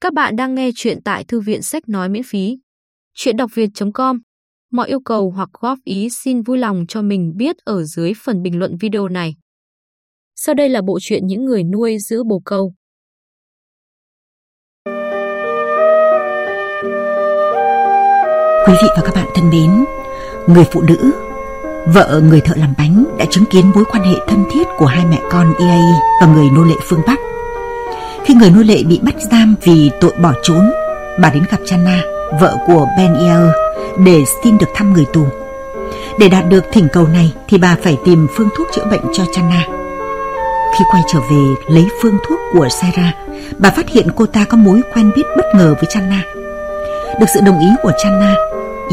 Các bạn đang nghe chuyện tại thư viện sách nói miễn phí. Chuyện đọc việt.com Mọi yêu cầu hoặc góp ý xin vui lòng cho mình biết ở dưới phần bình luận video này. Sau đây là bộ truyện những người nuôi giữ bồ câu. Quý vị và các bạn thân mến, người phụ nữ, vợ người thợ làm bánh đã chứng kiến mối quan hệ thân thiết của hai mẹ con EA và người nô lệ phương Bắc. Khi người nô lệ bị bắt giam vì tội bỏ trốn, bà đến gặp Chana, vợ của Ben Yair, để xin được thăm người tù. Để đạt được thỉnh cầu này thì bà phải tìm phương thuốc chữa bệnh cho Chana. Khi quay trở về lấy phương thuốc của Sarah, bà phát hiện cô ta có mối quen biết bất ngờ với Chana. Được sự đồng ý của Chana,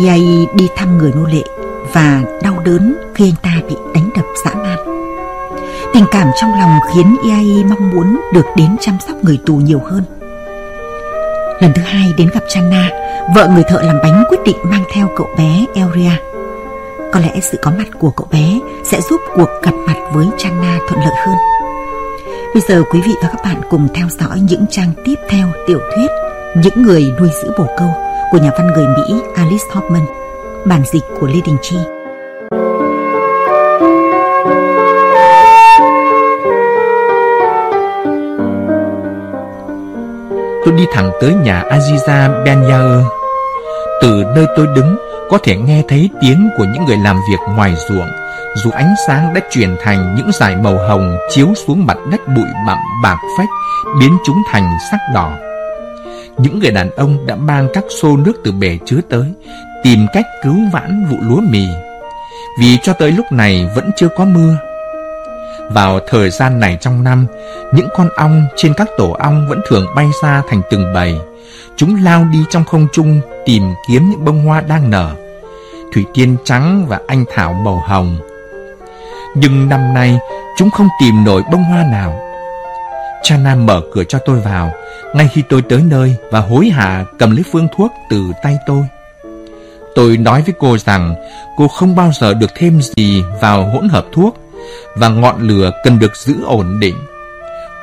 Yai đi thăm người nô lệ và đau đớn khi anh ta bị đánh đập dã man. Tình cảm trong lòng khiến Iai mong muốn được đến chăm sóc người tù nhiều hơn. Lần thứ hai đến gặp Channa, vợ người thợ làm bánh quyết định mang theo cậu bé Elria. Có lẽ sự có mặt của cậu bé sẽ giúp cuộc gặp mặt với Channa thuận lợi hơn. Bây giờ quý vị và các bạn cùng theo dõi những trang tiếp theo tiểu thuyết Những người nuôi giữ bồ câu của nhà văn người Mỹ Alice Hoffman, bản dịch của Lê Đình Chi. Tôi đi thẳng tới nhà Aziza Ben Yair. Từ nơi tôi đứng, có thể nghe thấy tiếng của những người làm việc ngoài ruộng, dù ánh sáng đã chuyển thành những dải màu hồng chiếu xuống mặt đất bụi bặm bạc phách, biến chúng thành sắc đỏ. Những người đàn ông đã mang các xô nước từ bể chứa tới, tìm cách cứu vãn vụ lúa mì. Vì cho tới lúc này vẫn chưa có mưa, vào thời gian này trong năm, những con ong trên các tổ ong vẫn thường bay ra thành từng bầy. Chúng lao đi trong không trung tìm kiếm những bông hoa đang nở. Thủy tiên trắng và anh thảo màu hồng. Nhưng năm nay, chúng không tìm nổi bông hoa nào. cha nam mở cửa cho tôi vào, ngay khi tôi tới nơi và hối hả cầm lấy phương thuốc từ tay tôi. Tôi nói với cô rằng cô không bao giờ được thêm gì vào hỗn hợp thuốc và ngọn lửa cần được giữ ổn định.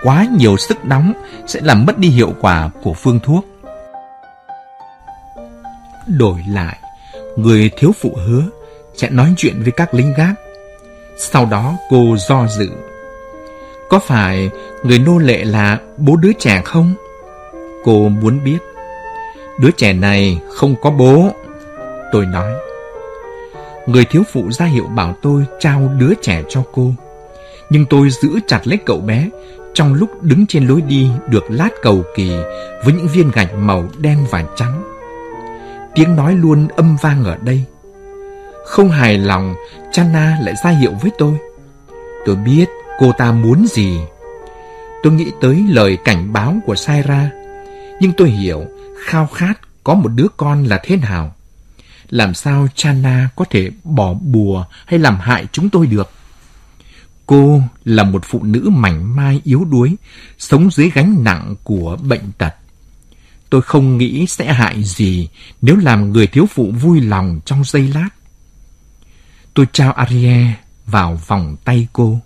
Quá nhiều sức nóng sẽ làm mất đi hiệu quả của phương thuốc. Đổi lại, người thiếu phụ hứa sẽ nói chuyện với các lính gác. Sau đó cô do dự. Có phải người nô lệ là bố đứa trẻ không? Cô muốn biết. Đứa trẻ này không có bố. Tôi nói. Người thiếu phụ ra hiệu bảo tôi trao đứa trẻ cho cô. Nhưng tôi giữ chặt lấy cậu bé trong lúc đứng trên lối đi được lát cầu kỳ với những viên gạch màu đen và trắng. Tiếng nói luôn âm vang ở đây. Không hài lòng, Chana lại ra hiệu với tôi. Tôi biết cô ta muốn gì. Tôi nghĩ tới lời cảnh báo của Saira, nhưng tôi hiểu khao khát có một đứa con là thế nào làm sao Chana có thể bỏ bùa hay làm hại chúng tôi được? Cô là một phụ nữ mảnh mai yếu đuối, sống dưới gánh nặng của bệnh tật. Tôi không nghĩ sẽ hại gì nếu làm người thiếu phụ vui lòng trong giây lát. Tôi trao Ariel vào vòng tay cô.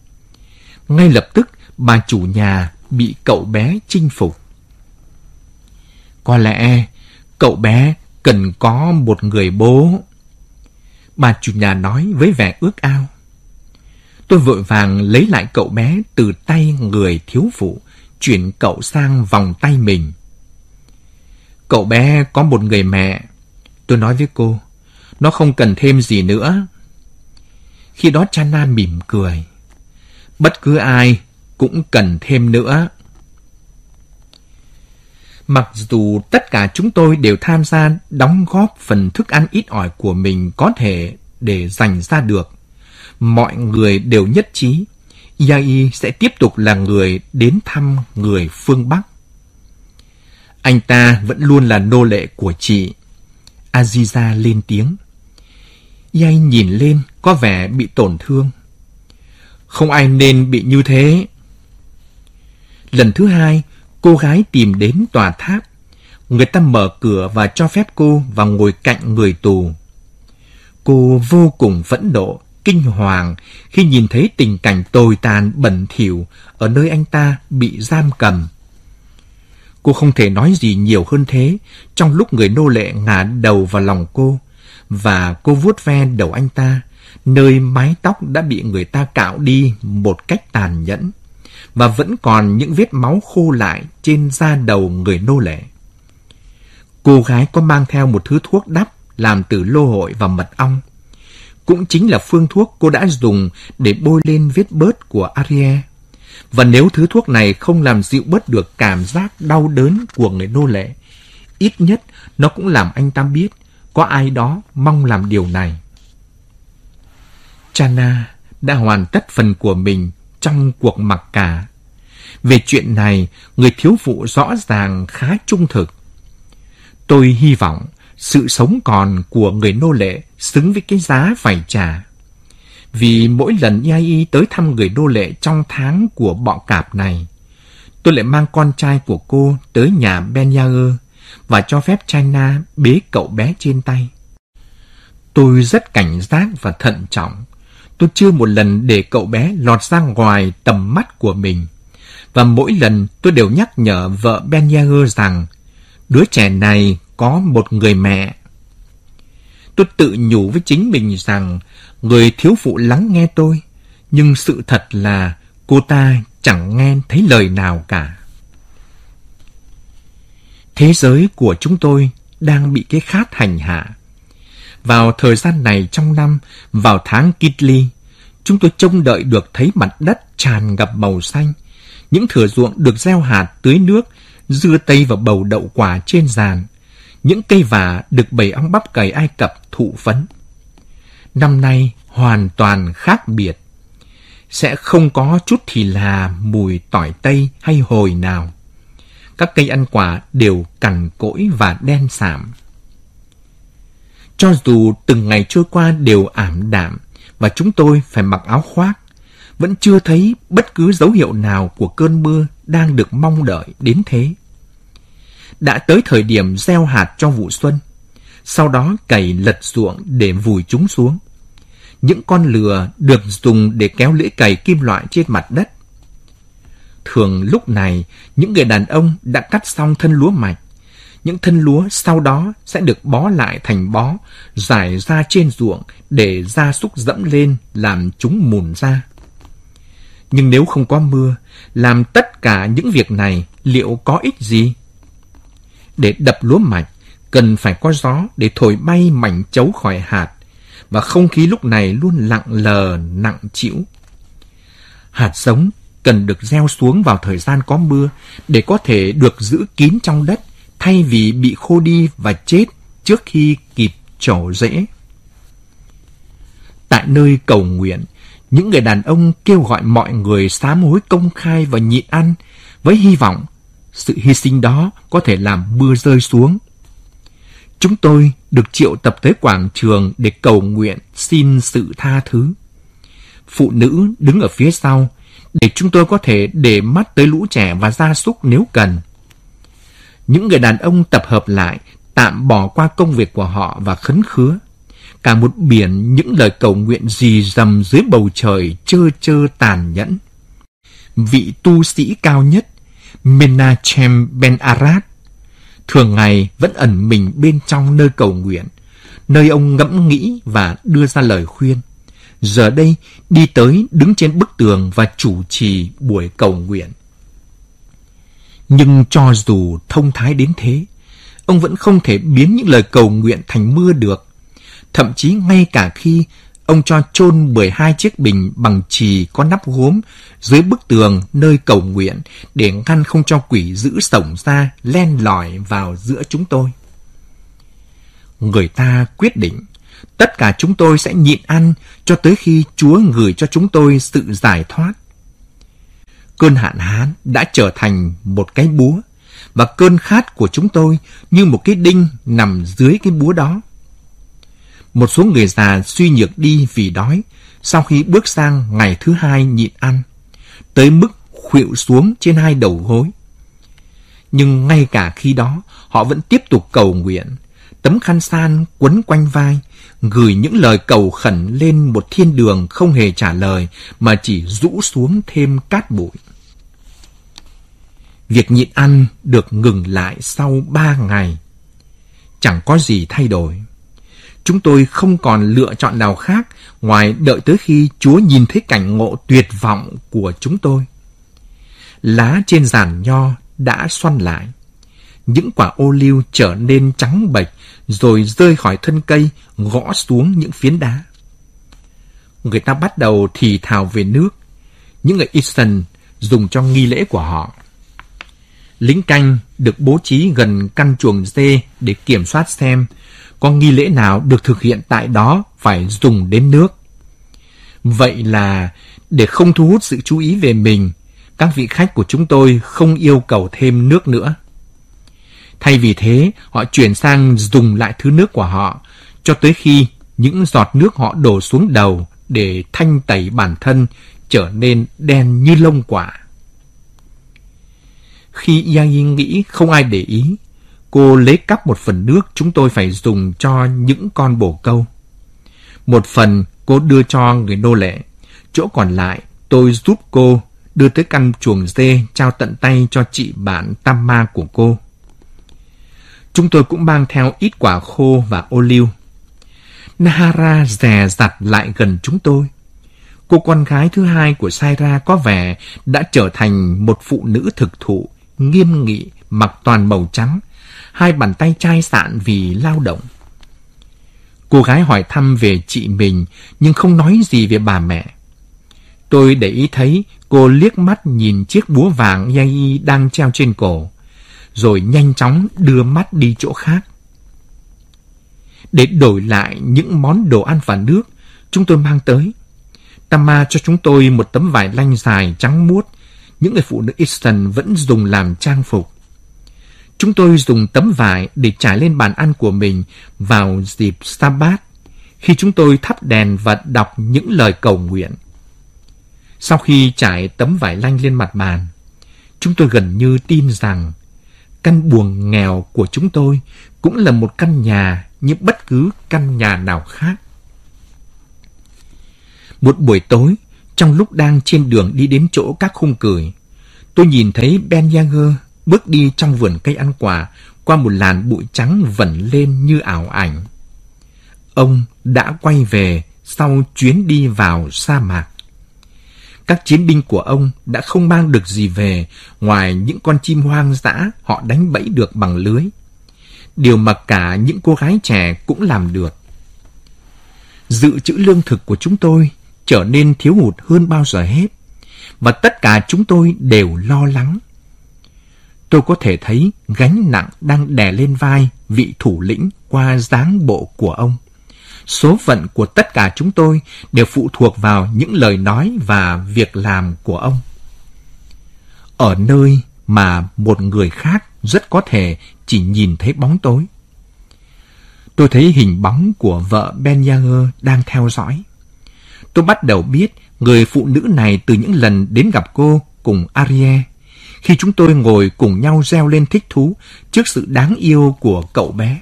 Ngay lập tức, bà chủ nhà bị cậu bé chinh phục. Có lẽ cậu bé cần có một người bố. Bà chủ nhà nói với vẻ ước ao. Tôi vội vàng lấy lại cậu bé từ tay người thiếu phụ, chuyển cậu sang vòng tay mình. Cậu bé có một người mẹ. Tôi nói với cô, nó không cần thêm gì nữa. Khi đó Chana mỉm cười. Bất cứ ai cũng cần thêm nữa. Mặc dù tất cả chúng tôi đều tham gia đóng góp phần thức ăn ít ỏi của mình có thể để dành ra được, mọi người đều nhất trí Yai sẽ tiếp tục là người đến thăm người phương Bắc. Anh ta vẫn luôn là nô lệ của chị. Aziza lên tiếng. Yai nhìn lên có vẻ bị tổn thương. Không ai nên bị như thế. Lần thứ hai, cô gái tìm đến tòa tháp. Người ta mở cửa và cho phép cô vào ngồi cạnh người tù. Cô vô cùng phẫn nộ, kinh hoàng khi nhìn thấy tình cảnh tồi tàn bẩn thỉu ở nơi anh ta bị giam cầm. Cô không thể nói gì nhiều hơn thế trong lúc người nô lệ ngả đầu vào lòng cô và cô vuốt ve đầu anh ta, nơi mái tóc đã bị người ta cạo đi một cách tàn nhẫn và vẫn còn những vết máu khô lại trên da đầu người nô lệ. Cô gái có mang theo một thứ thuốc đắp làm từ lô hội và mật ong. Cũng chính là phương thuốc cô đã dùng để bôi lên vết bớt của Ariel. Và nếu thứ thuốc này không làm dịu bớt được cảm giác đau đớn của người nô lệ, ít nhất nó cũng làm anh ta biết có ai đó mong làm điều này. Chana đã hoàn tất phần của mình trong cuộc mặc cả. Về chuyện này, người thiếu phụ rõ ràng khá trung thực. Tôi hy vọng sự sống còn của người nô lệ xứng với cái giá phải trả. Vì mỗi lần y tới thăm người nô lệ trong tháng của bọ cạp này, tôi lại mang con trai của cô tới nhà Ben Yager và cho phép China bế cậu bé trên tay. Tôi rất cảnh giác và thận trọng. Tôi chưa một lần để cậu bé lọt ra ngoài tầm mắt của mình. Và mỗi lần tôi đều nhắc nhở vợ Ben Yager rằng đứa trẻ này có một người mẹ. Tôi tự nhủ với chính mình rằng người thiếu phụ lắng nghe tôi, nhưng sự thật là cô ta chẳng nghe thấy lời nào cả. Thế giới của chúng tôi đang bị cái khát hành hạ. Vào thời gian này trong năm, vào tháng Kitli, chúng tôi trông đợi được thấy mặt đất tràn ngập màu xanh, những thửa ruộng được gieo hạt tưới nước, dưa tây và bầu đậu quả trên giàn, những cây vả được bầy ong bắp cày Ai Cập thụ phấn. Năm nay hoàn toàn khác biệt. Sẽ không có chút thì là mùi tỏi tây hay hồi nào. Các cây ăn quả đều cằn cỗi và đen sạm. Cho dù từng ngày trôi qua đều ảm đạm và chúng tôi phải mặc áo khoác, vẫn chưa thấy bất cứ dấu hiệu nào của cơn mưa đang được mong đợi đến thế đã tới thời điểm gieo hạt cho vụ xuân. Sau đó cày lật ruộng để vùi chúng xuống. Những con lừa được dùng để kéo lưỡi cày kim loại trên mặt đất. Thường lúc này, những người đàn ông đã cắt xong thân lúa mạch. Những thân lúa sau đó sẽ được bó lại thành bó, giải ra trên ruộng để gia súc dẫm lên làm chúng mùn ra. Nhưng nếu không có mưa, làm tất cả những việc này liệu có ích gì? Để đập lúa mạch, cần phải có gió để thổi bay mảnh chấu khỏi hạt, và không khí lúc này luôn lặng lờ, nặng chịu. Hạt giống cần được gieo xuống vào thời gian có mưa để có thể được giữ kín trong đất thay vì bị khô đi và chết trước khi kịp trổ rễ. Tại nơi cầu nguyện, những người đàn ông kêu gọi mọi người sám hối công khai và nhịn ăn với hy vọng sự hy sinh đó có thể làm mưa rơi xuống. Chúng tôi được triệu tập tới quảng trường để cầu nguyện xin sự tha thứ. Phụ nữ đứng ở phía sau để chúng tôi có thể để mắt tới lũ trẻ và gia súc nếu cần. Những người đàn ông tập hợp lại, tạm bỏ qua công việc của họ và khấn khứa. Cả một biển những lời cầu nguyện dì dầm dưới bầu trời trơ trơ tàn nhẫn. Vị tu sĩ cao nhất Menachem Ben Arad thường ngày vẫn ẩn mình bên trong nơi cầu nguyện, nơi ông ngẫm nghĩ và đưa ra lời khuyên. Giờ đây đi tới đứng trên bức tường và chủ trì buổi cầu nguyện. Nhưng cho dù thông thái đến thế, ông vẫn không thể biến những lời cầu nguyện thành mưa được. Thậm chí ngay cả khi ông cho chôn 12 chiếc bình bằng chì có nắp gốm dưới bức tường nơi cầu nguyện để ngăn không cho quỷ giữ sổng ra len lỏi vào giữa chúng tôi. Người ta quyết định tất cả chúng tôi sẽ nhịn ăn cho tới khi Chúa gửi cho chúng tôi sự giải thoát. Cơn hạn hán đã trở thành một cái búa và cơn khát của chúng tôi như một cái đinh nằm dưới cái búa đó. Một số người già suy nhược đi vì đói sau khi bước sang ngày thứ hai nhịn ăn, tới mức khuỵu xuống trên hai đầu gối. Nhưng ngay cả khi đó, họ vẫn tiếp tục cầu nguyện, tấm khăn san quấn quanh vai, gửi những lời cầu khẩn lên một thiên đường không hề trả lời mà chỉ rũ xuống thêm cát bụi. Việc nhịn ăn được ngừng lại sau ba ngày. Chẳng có gì thay đổi. Chúng tôi không còn lựa chọn nào khác ngoài đợi tới khi Chúa nhìn thấy cảnh ngộ tuyệt vọng của chúng tôi. Lá trên giàn nho đã xoăn lại. Những quả ô liu trở nên trắng bệch rồi rơi khỏi thân cây gõ xuống những phiến đá. Người ta bắt đầu thì thào về nước. Những người Eastern dùng cho nghi lễ của họ. Lính canh được bố trí gần căn chuồng dê để kiểm soát xem có nghi lễ nào được thực hiện tại đó phải dùng đến nước. Vậy là để không thu hút sự chú ý về mình, các vị khách của chúng tôi không yêu cầu thêm nước nữa. Thay vì thế, họ chuyển sang dùng lại thứ nước của họ cho tới khi những giọt nước họ đổ xuống đầu để thanh tẩy bản thân trở nên đen như lông quả. Khi Yang nghĩ không ai để ý, cô lấy cắp một phần nước chúng tôi phải dùng cho những con bồ câu. Một phần cô đưa cho người nô lệ, chỗ còn lại tôi giúp cô đưa tới căn chuồng dê trao tận tay cho chị bạn tam ma của cô. Chúng tôi cũng mang theo ít quả khô và ô liu. Nahara dè dặt lại gần chúng tôi. Cô con gái thứ hai của Saira có vẻ đã trở thành một phụ nữ thực thụ, nghiêm nghị, mặc toàn màu trắng, hai bàn tay chai sạn vì lao động. Cô gái hỏi thăm về chị mình nhưng không nói gì về bà mẹ. Tôi để ý thấy cô liếc mắt nhìn chiếc búa vàng Yai đang treo trên cổ, rồi nhanh chóng đưa mắt đi chỗ khác. Để đổi lại những món đồ ăn và nước chúng tôi mang tới, Tama cho chúng tôi một tấm vải lanh dài trắng muốt, những người phụ nữ Eastern vẫn dùng làm trang phục. Chúng tôi dùng tấm vải để trải lên bàn ăn của mình vào dịp Sabbath, khi chúng tôi thắp đèn và đọc những lời cầu nguyện. Sau khi trải tấm vải lanh lên mặt bàn, chúng tôi gần như tin rằng căn buồng nghèo của chúng tôi cũng là một căn nhà như bất cứ căn nhà nào khác. Một buổi tối, trong lúc đang trên đường đi đến chỗ các khung cười, tôi nhìn thấy Ben Yager bước đi trong vườn cây ăn quả qua một làn bụi trắng vẩn lên như ảo ảnh. Ông đã quay về sau chuyến đi vào sa mạc. Các chiến binh của ông đã không mang được gì về ngoài những con chim hoang dã họ đánh bẫy được bằng lưới. Điều mà cả những cô gái trẻ cũng làm được. Dự trữ lương thực của chúng tôi trở nên thiếu hụt hơn bao giờ hết. Và tất cả chúng tôi đều lo lắng. Tôi có thể thấy gánh nặng đang đè lên vai vị thủ lĩnh qua dáng bộ của ông. Số phận của tất cả chúng tôi đều phụ thuộc vào những lời nói và việc làm của ông. Ở nơi mà một người khác rất có thể chỉ nhìn thấy bóng tối. Tôi thấy hình bóng của vợ Ben Yager đang theo dõi. Tôi bắt đầu biết người phụ nữ này từ những lần đến gặp cô cùng Ariel khi chúng tôi ngồi cùng nhau reo lên thích thú trước sự đáng yêu của cậu bé.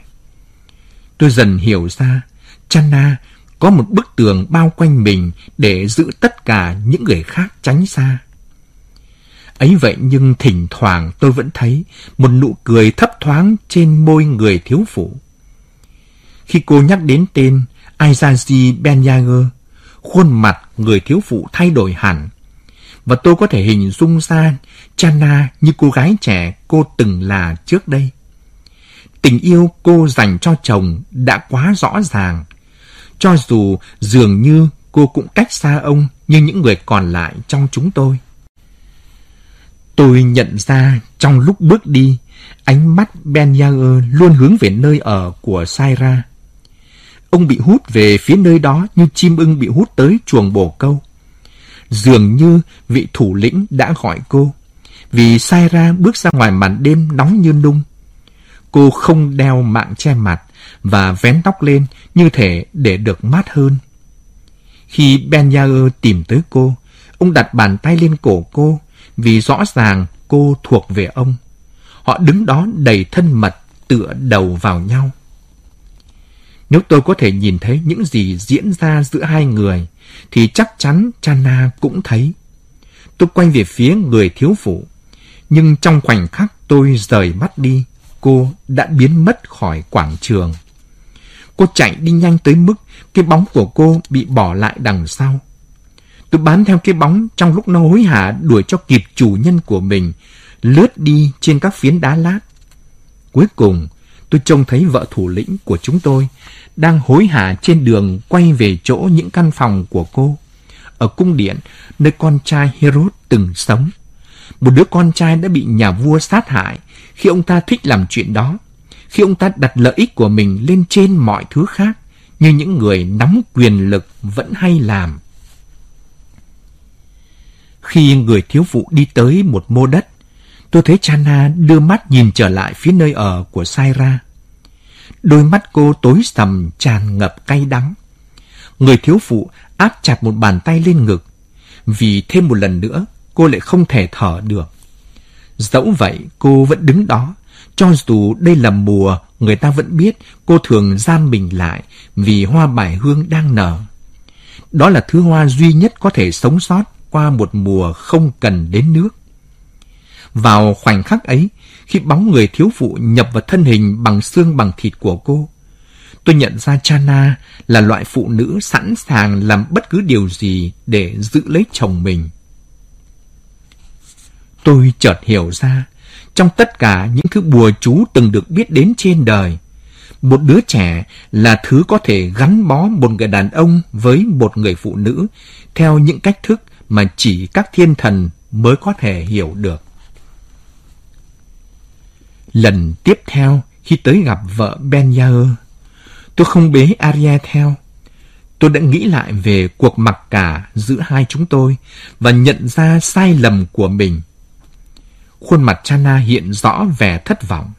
Tôi dần hiểu ra, Channa có một bức tường bao quanh mình để giữ tất cả những người khác tránh xa. Ấy vậy nhưng thỉnh thoảng tôi vẫn thấy một nụ cười thấp thoáng trên môi người thiếu phụ. Khi cô nhắc đến tên Aizazi Benyager, khuôn mặt người thiếu phụ thay đổi hẳn. Và tôi có thể hình dung ra Chana như cô gái trẻ cô từng là trước đây. Tình yêu cô dành cho chồng đã quá rõ ràng. Cho dù dường như cô cũng cách xa ông như những người còn lại trong chúng tôi. Tôi nhận ra trong lúc bước đi, ánh mắt Ben Yager luôn hướng về nơi ở của Saira. Ông bị hút về phía nơi đó như chim ưng bị hút tới chuồng bồ câu. Dường như vị thủ lĩnh đã gọi cô, vì Saira bước ra ngoài màn đêm nóng như nung. Cô không đeo mạng che mặt và vén tóc lên như thể để được mát hơn. Khi Ben Yair tìm tới cô, ông đặt bàn tay lên cổ cô vì rõ ràng cô thuộc về ông. Họ đứng đó đầy thân mật tựa đầu vào nhau. Nếu tôi có thể nhìn thấy những gì diễn ra giữa hai người, thì chắc chắn Chana cũng thấy. Tôi quay về phía người thiếu phụ. Nhưng trong khoảnh khắc tôi rời mắt đi, cô đã biến mất khỏi quảng trường. Cô chạy đi nhanh tới mức cái bóng của cô bị bỏ lại đằng sau. Tôi bám theo cái bóng trong lúc nó hối hả đuổi cho kịp chủ nhân của mình, lướt đi trên các phiến đá lát. Cuối cùng, tôi trông thấy vợ thủ lĩnh của chúng tôi đang hối hả trên đường quay về chỗ những căn phòng của cô. Ở cung điện, nơi con trai Herod từng sống. Một đứa con trai đã bị nhà vua sát hại khi ông ta thích làm chuyện đó. Khi ông ta đặt lợi ích của mình lên trên mọi thứ khác, như những người nắm quyền lực vẫn hay làm. Khi người thiếu phụ đi tới một mô đất, tôi thấy Chana đưa mắt nhìn trở lại phía nơi ở của Saira. Đôi mắt cô tối sầm tràn ngập cay đắng. Người thiếu phụ áp chặt một bàn tay lên ngực. Vì thêm một lần nữa, cô lại không thể thở được. Dẫu vậy, cô vẫn đứng đó. Cho dù đây là mùa, người ta vẫn biết cô thường giam mình lại vì hoa bài hương đang nở. Đó là thứ hoa duy nhất có thể sống sót qua một mùa không cần đến nước. Vào khoảnh khắc ấy, khi bóng người thiếu phụ nhập vào thân hình bằng xương bằng thịt của cô, tôi nhận ra Chana là loại phụ nữ sẵn sàng làm bất cứ điều gì để giữ lấy chồng mình. Tôi chợt hiểu ra, trong tất cả những thứ bùa chú từng được biết đến trên đời, một đứa trẻ là thứ có thể gắn bó một người đàn ông với một người phụ nữ theo những cách thức mà chỉ các thiên thần mới có thể hiểu được. Lần tiếp theo khi tới gặp vợ Ben Yair, tôi không bế Aria theo. Tôi đã nghĩ lại về cuộc mặc cả giữa hai chúng tôi và nhận ra sai lầm của mình. Khuôn mặt Chana hiện rõ vẻ thất vọng.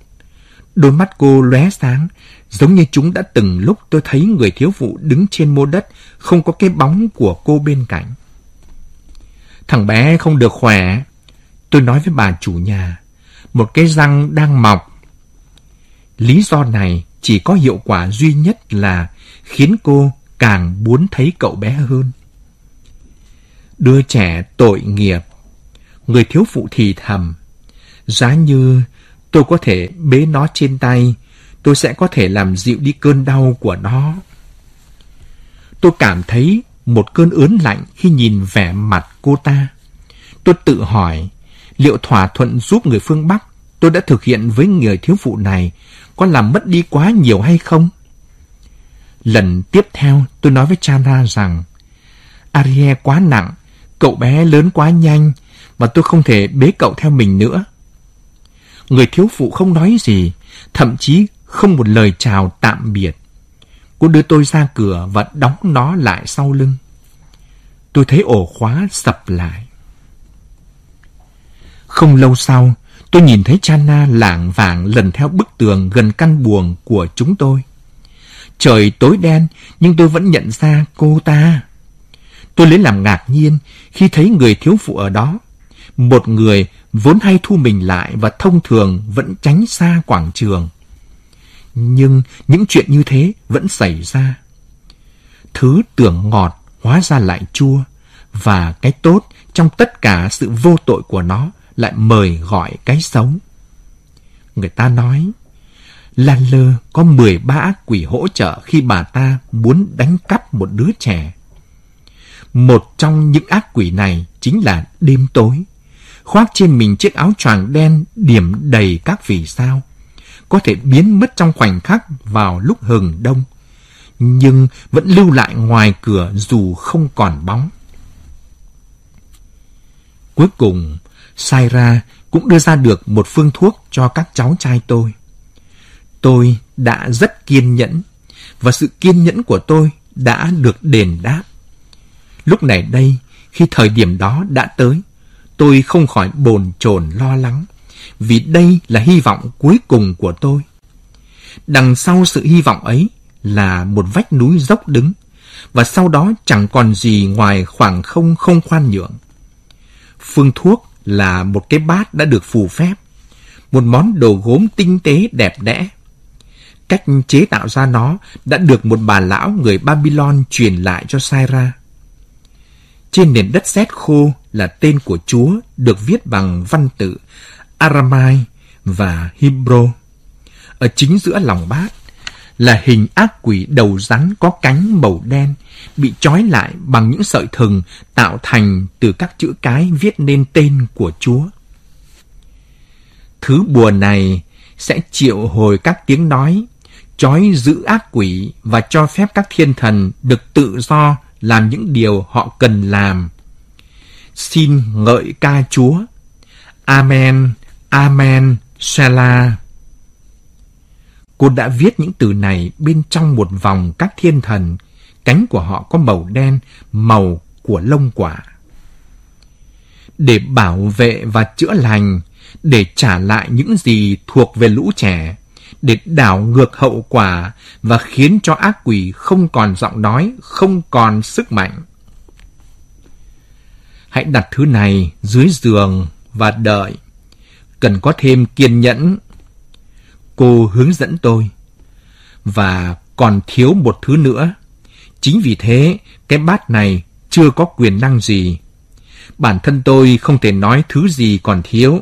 Đôi mắt cô lóe sáng, giống như chúng đã từng lúc tôi thấy người thiếu phụ đứng trên mô đất, không có cái bóng của cô bên cạnh. Thằng bé không được khỏe. Tôi nói với bà chủ nhà, một cái răng đang mọc. Lý do này chỉ có hiệu quả duy nhất là khiến cô càng muốn thấy cậu bé hơn. Đứa trẻ tội nghiệp, người thiếu phụ thì thầm. Giá như tôi có thể bế nó trên tay, tôi sẽ có thể làm dịu đi cơn đau của nó. Tôi cảm thấy một cơn ớn lạnh khi nhìn vẻ mặt cô ta. Tôi tự hỏi, liệu thỏa thuận giúp người phương Bắc tôi đã thực hiện với người thiếu phụ này có làm mất đi quá nhiều hay không? Lần tiếp theo tôi nói với Chana rằng Arie quá nặng, cậu bé lớn quá nhanh và tôi không thể bế cậu theo mình nữa. Người thiếu phụ không nói gì, thậm chí không một lời chào tạm biệt. Cô đưa tôi ra cửa và đóng nó lại sau lưng. Tôi thấy ổ khóa sập lại. Không lâu sau, tôi nhìn thấy Chana lảng vảng lần theo bức tường gần căn buồng của chúng tôi. Trời tối đen, nhưng tôi vẫn nhận ra cô ta. Tôi lấy làm ngạc nhiên khi thấy người thiếu phụ ở đó. Một người vốn hay thu mình lại và thông thường vẫn tránh xa quảng trường. Nhưng những chuyện như thế vẫn xảy ra. Thứ tưởng ngọt hóa ra lại chua, và cái tốt trong tất cả sự vô tội của nó lại mời gọi cái xấu. Người ta nói, Lan Lơ có 13 ác quỷ hỗ trợ khi bà ta muốn đánh cắp một đứa trẻ. Một trong những ác quỷ này chính là đêm tối, khoác trên mình chiếc áo choàng đen điểm đầy các vì sao, có thể biến mất trong khoảnh khắc vào lúc hừng đông, nhưng vẫn lưu lại ngoài cửa dù không còn bóng. Cuối cùng, Saira cũng đưa ra được một phương thuốc cho các cháu trai tôi. Tôi đã rất kiên nhẫn, và sự kiên nhẫn của tôi đã được đền đáp. Lúc này đây, khi thời điểm đó đã tới, tôi không khỏi bồn chồn lo lắng, vì đây là hy vọng cuối cùng của tôi. Đằng sau sự hy vọng ấy là một vách núi dốc đứng, và sau đó chẳng còn gì ngoài khoảng không không khoan nhượng. Phương thuốc là một cái bát đã được phù phép, một món đồ gốm tinh tế đẹp đẽ. Cách chế tạo ra nó đã được một bà lão người Babylon truyền lại cho Saira. Trên nền đất sét khô là tên của Chúa được viết bằng văn tự Aramai và Hebrew. Ở chính giữa lòng bát là hình ác quỷ đầu rắn có cánh màu đen bị trói lại bằng những sợi thừng tạo thành từ các chữ cái viết nên tên của Chúa. Thứ bùa này sẽ triệu hồi các tiếng nói, trói giữ ác quỷ và cho phép các thiên thần được tự do làm những điều họ cần làm. Xin ngợi ca Chúa. Amen, Amen, Selah. Cô đã viết những từ này bên trong một vòng các thiên thần, cánh của họ có màu đen, màu của lông quả. Để bảo vệ và chữa lành, để trả lại những gì thuộc về lũ trẻ, để đảo ngược hậu quả và khiến cho ác quỷ không còn giọng nói, không còn sức mạnh. Hãy đặt thứ này dưới giường và đợi. Cần có thêm kiên nhẫn. Cô hướng dẫn tôi. Và còn thiếu một thứ nữa. Chính vì thế, cái bát này chưa có quyền năng gì. Bản thân tôi không thể nói thứ gì còn thiếu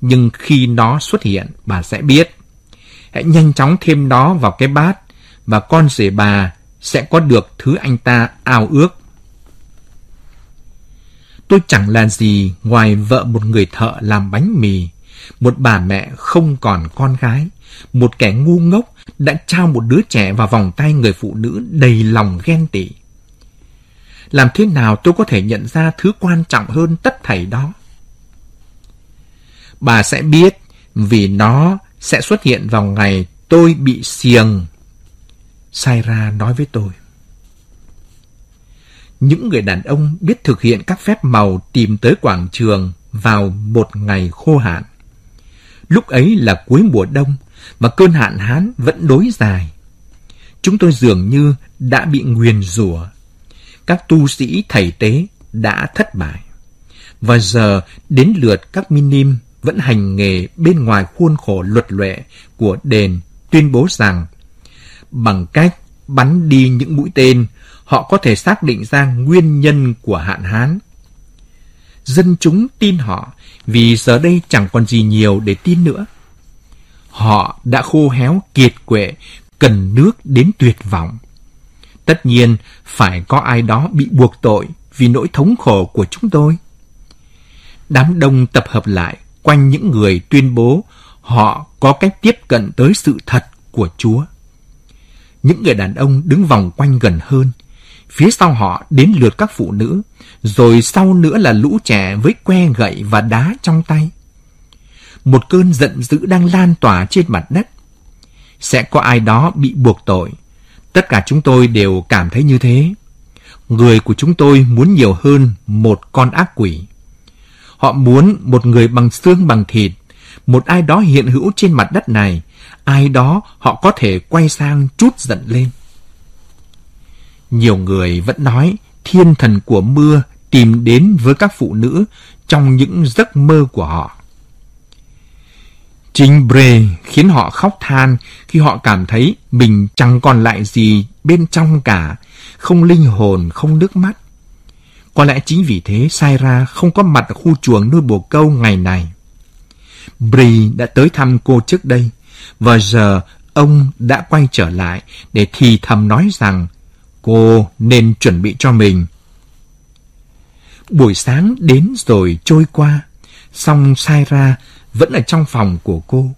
nhưng khi nó xuất hiện, bà sẽ biết. Hãy nhanh chóng thêm nó vào cái bát, và con rể bà sẽ có được thứ anh ta ao ước. Tôi chẳng là gì ngoài vợ một người thợ làm bánh mì, một bà mẹ không còn con gái, một kẻ ngu ngốc đã trao một đứa trẻ vào vòng tay người phụ nữ đầy lòng ghen tị. Làm thế nào tôi có thể nhận ra thứ quan trọng hơn tất thảy đó? bà sẽ biết vì nó sẽ xuất hiện vào ngày tôi bị xiềng. Saira nói với tôi. Những người đàn ông biết thực hiện các phép màu tìm tới quảng trường vào một ngày khô hạn. Lúc ấy là cuối mùa đông và cơn hạn hán vẫn đối dài. Chúng tôi dường như đã bị nguyền rủa. Các tu sĩ thầy tế đã thất bại. Và giờ đến lượt các minim vẫn hành nghề bên ngoài khuôn khổ luật lệ của đền tuyên bố rằng bằng cách bắn đi những mũi tên, họ có thể xác định ra nguyên nhân của hạn hán. Dân chúng tin họ vì giờ đây chẳng còn gì nhiều để tin nữa. Họ đã khô héo kiệt quệ, cần nước đến tuyệt vọng. Tất nhiên, phải có ai đó bị buộc tội vì nỗi thống khổ của chúng tôi. Đám đông tập hợp lại, quanh những người tuyên bố họ có cách tiếp cận tới sự thật của Chúa. Những người đàn ông đứng vòng quanh gần hơn, phía sau họ đến lượt các phụ nữ, rồi sau nữa là lũ trẻ với que gậy và đá trong tay. Một cơn giận dữ đang lan tỏa trên mặt đất. Sẽ có ai đó bị buộc tội. Tất cả chúng tôi đều cảm thấy như thế. Người của chúng tôi muốn nhiều hơn một con ác quỷ. Họ muốn một người bằng xương bằng thịt, một ai đó hiện hữu trên mặt đất này, ai đó họ có thể quay sang chút giận lên. Nhiều người vẫn nói thiên thần của mưa tìm đến với các phụ nữ trong những giấc mơ của họ. Chính Bre khiến họ khóc than khi họ cảm thấy mình chẳng còn lại gì bên trong cả, không linh hồn, không nước mắt. Có lẽ chính vì thế Saira không có mặt ở khu chuồng nuôi bồ câu ngày này. Bri đã tới thăm cô trước đây, và giờ ông đã quay trở lại để thì thầm nói rằng cô nên chuẩn bị cho mình. Buổi sáng đến rồi trôi qua, song sai ra vẫn ở trong phòng của cô.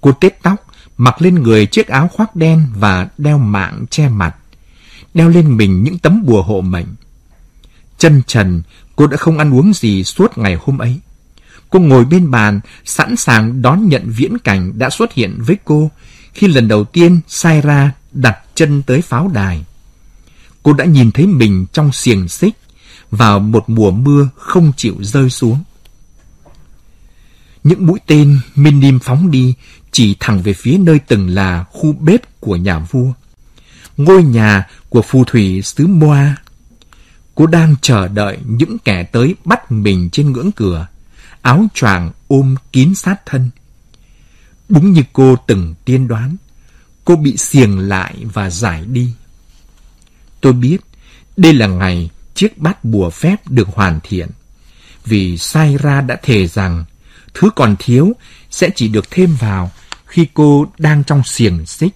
Cô tết tóc, mặc lên người chiếc áo khoác đen và đeo mạng che mặt, đeo lên mình những tấm bùa hộ mệnh. Chân trần, cô đã không ăn uống gì suốt ngày hôm ấy. Cô ngồi bên bàn, sẵn sàng đón nhận viễn cảnh đã xuất hiện với cô khi lần đầu tiên Saira đặt chân tới pháo đài. Cô đã nhìn thấy mình trong xiềng xích vào một mùa mưa không chịu rơi xuống. Những mũi tên minim phóng đi chỉ thẳng về phía nơi từng là khu bếp của nhà vua. Ngôi nhà của phù thủy xứ Moa Cô đang chờ đợi những kẻ tới bắt mình trên ngưỡng cửa, áo choàng ôm kín sát thân. Đúng như cô từng tiên đoán, cô bị xiềng lại và giải đi. Tôi biết đây là ngày chiếc bát bùa phép được hoàn thiện, vì Sai Ra đã thề rằng Thứ còn thiếu sẽ chỉ được thêm vào khi cô đang trong xiềng xích.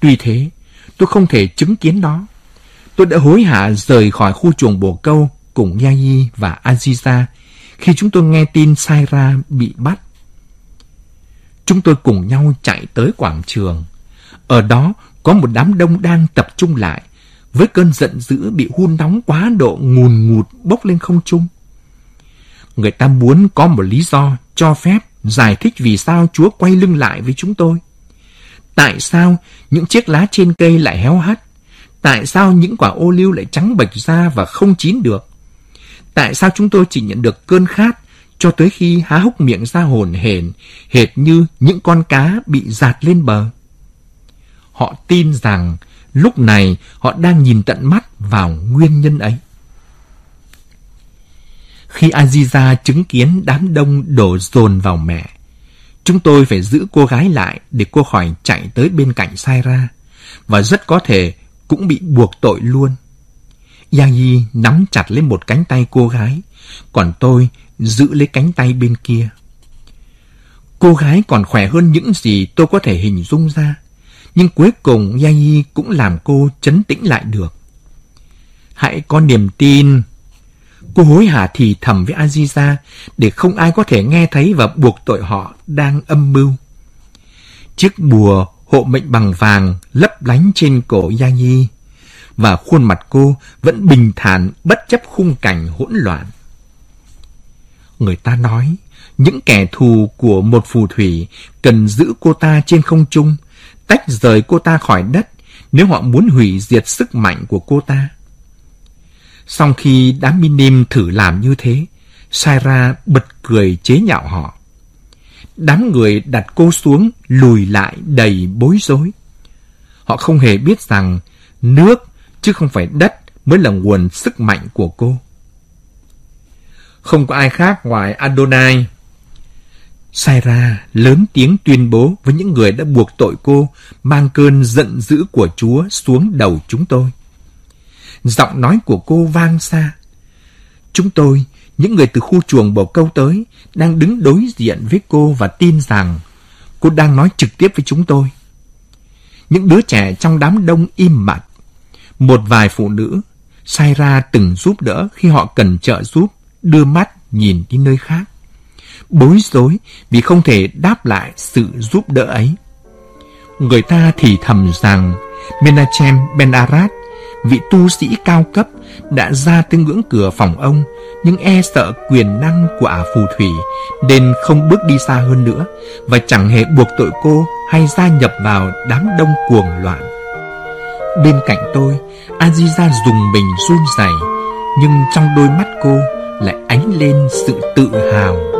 Tuy thế, tôi không thể chứng kiến đó. Tôi đã hối hả rời khỏi khu chuồng bồ câu cùng Yayi và Aziza khi chúng tôi nghe tin Saira bị bắt. Chúng tôi cùng nhau chạy tới quảng trường. Ở đó có một đám đông đang tập trung lại, với cơn giận dữ bị hun nóng quá độ ngùn ngụt bốc lên không trung. Người ta muốn có một lý do cho phép giải thích vì sao Chúa quay lưng lại với chúng tôi. Tại sao những chiếc lá trên cây lại héo hắt? Tại sao những quả ô liu lại trắng bệch ra và không chín được? Tại sao chúng tôi chỉ nhận được cơn khát cho tới khi há hốc miệng ra hồn hển, hệt như những con cá bị giạt lên bờ? Họ tin rằng lúc này họ đang nhìn tận mắt vào nguyên nhân ấy. Khi Aziza chứng kiến đám đông đổ dồn vào mẹ, chúng tôi phải giữ cô gái lại để cô khỏi chạy tới bên cạnh Saira, và rất có thể cũng bị buộc tội luôn. Yagi nắm chặt lấy một cánh tay cô gái, còn tôi giữ lấy cánh tay bên kia. Cô gái còn khỏe hơn những gì tôi có thể hình dung ra, nhưng cuối cùng Yai cũng làm cô chấn tĩnh lại được. Hãy có niềm tin. Cô hối hả thì thầm với Aziza để không ai có thể nghe thấy và buộc tội họ đang âm mưu. Chiếc bùa hộ mệnh bằng vàng lấp lánh trên cổ Yai và khuôn mặt cô vẫn bình thản bất chấp khung cảnh hỗn loạn. Người ta nói, những kẻ thù của một phù thủy cần giữ cô ta trên không trung, tách rời cô ta khỏi đất nếu họ muốn hủy diệt sức mạnh của cô ta. Sau khi đám Minim thử làm như thế, Saira bật cười chế nhạo họ. Đám người đặt cô xuống lùi lại đầy bối rối. Họ không hề biết rằng nước chứ không phải đất mới là nguồn sức mạnh của cô. Không có ai khác ngoài Adonai. Saira lớn tiếng tuyên bố với những người đã buộc tội cô mang cơn giận dữ của Chúa xuống đầu chúng tôi. Giọng nói của cô vang xa. Chúng tôi, những người từ khu chuồng bầu câu tới, đang đứng đối diện với cô và tin rằng cô đang nói trực tiếp với chúng tôi. Những đứa trẻ trong đám đông im mặt. Một vài phụ nữ, Saira từng giúp đỡ khi họ cần trợ giúp, đưa mắt nhìn đi nơi khác. Bối rối vì không thể đáp lại sự giúp đỡ ấy. Người ta thì thầm rằng Menachem Ben Arad, vị tu sĩ cao cấp, đã ra tới ngưỡng cửa phòng ông, nhưng e sợ quyền năng của ả phù thủy, nên không bước đi xa hơn nữa, và chẳng hề buộc tội cô hay gia nhập vào đám đông cuồng loạn. Bên cạnh tôi, Aziza dùng mình run rẩy, nhưng trong đôi mắt cô lại ánh lên sự tự hào